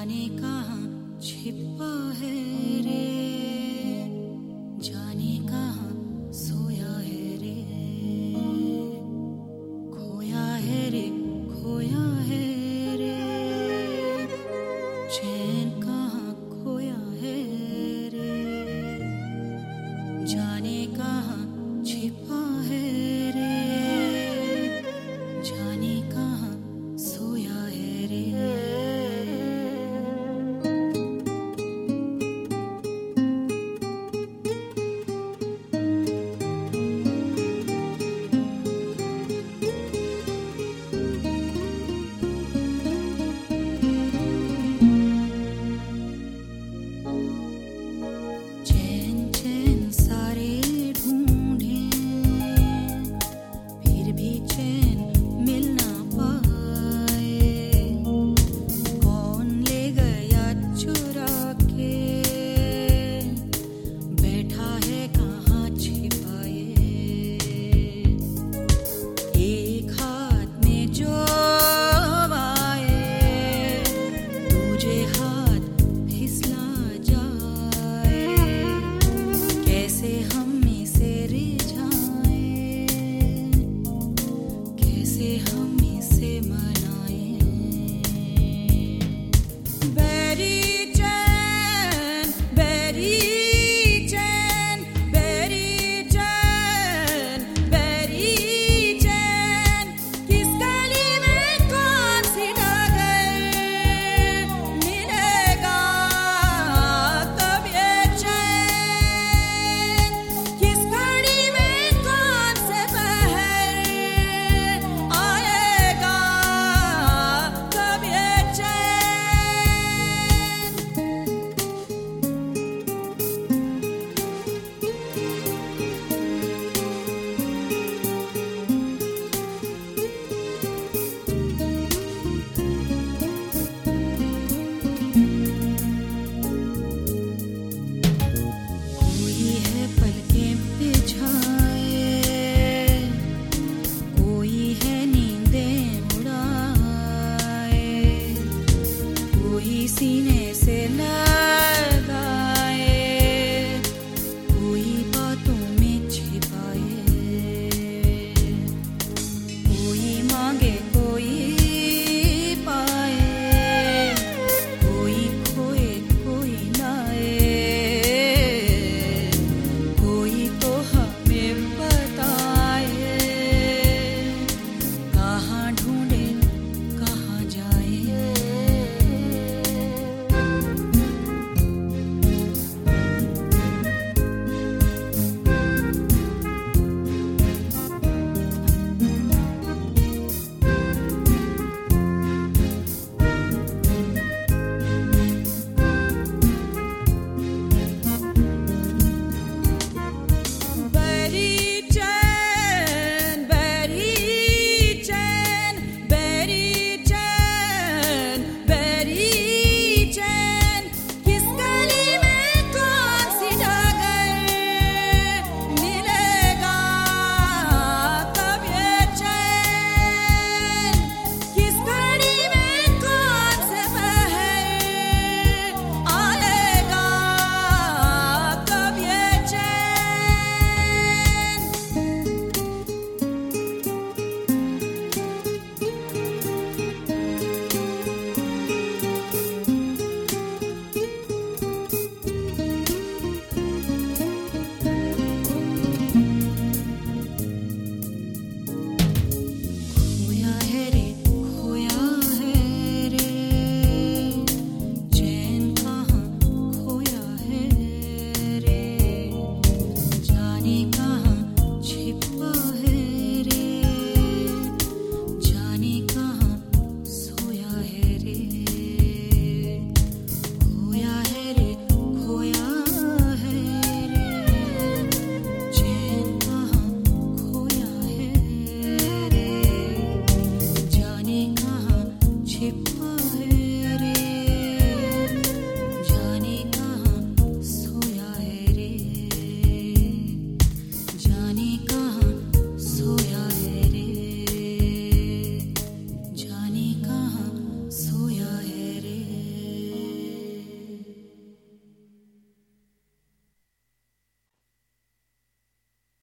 जाने कहाँ छिपा है रे? see her. sin